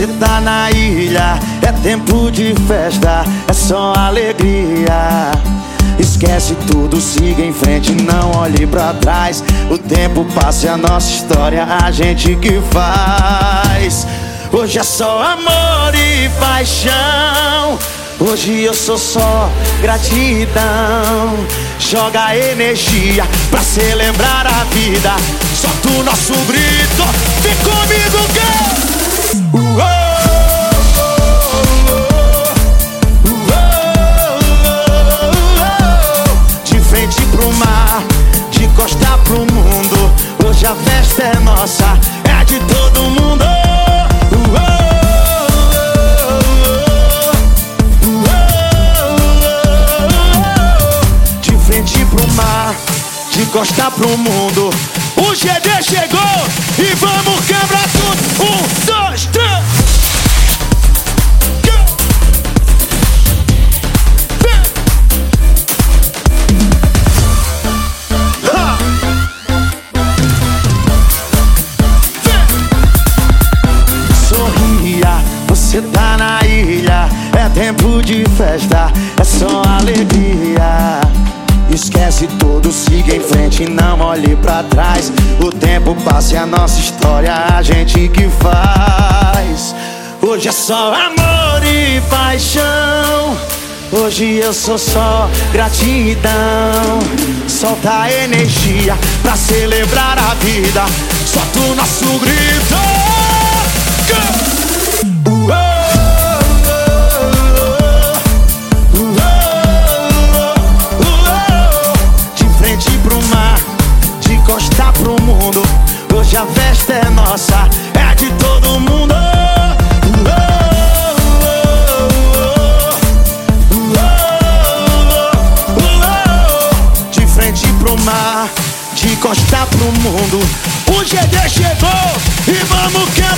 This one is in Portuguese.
você tá na ilha. É tempo de festa, é só alegria. Esquece tudo, siga em frente, não olhe pra trás. O tempo passa e a nossa história a gente que faz. Hoje é só amor e paixão. Hoje eu sou só gratidão. Joga energia pra celebrar a vida. Solta o nosso grito, vem comigo, girl! Nossa, é de todo mundo. De frente pro mar, de costa pro mundo. O GD chegou e Você tá na ilha, é tempo de festa, é só alegria. Esquece tudo, siga em frente, não olhe pra trás. O tempo passa e a nossa história a gente que faz. Hoje é só amor e paixão. Hoje eu sou só gratidão. Solta a energia pra celebrar a vida. Solta o nosso grito. pro mar, de costa pro mundo. O GD chegou e vamos que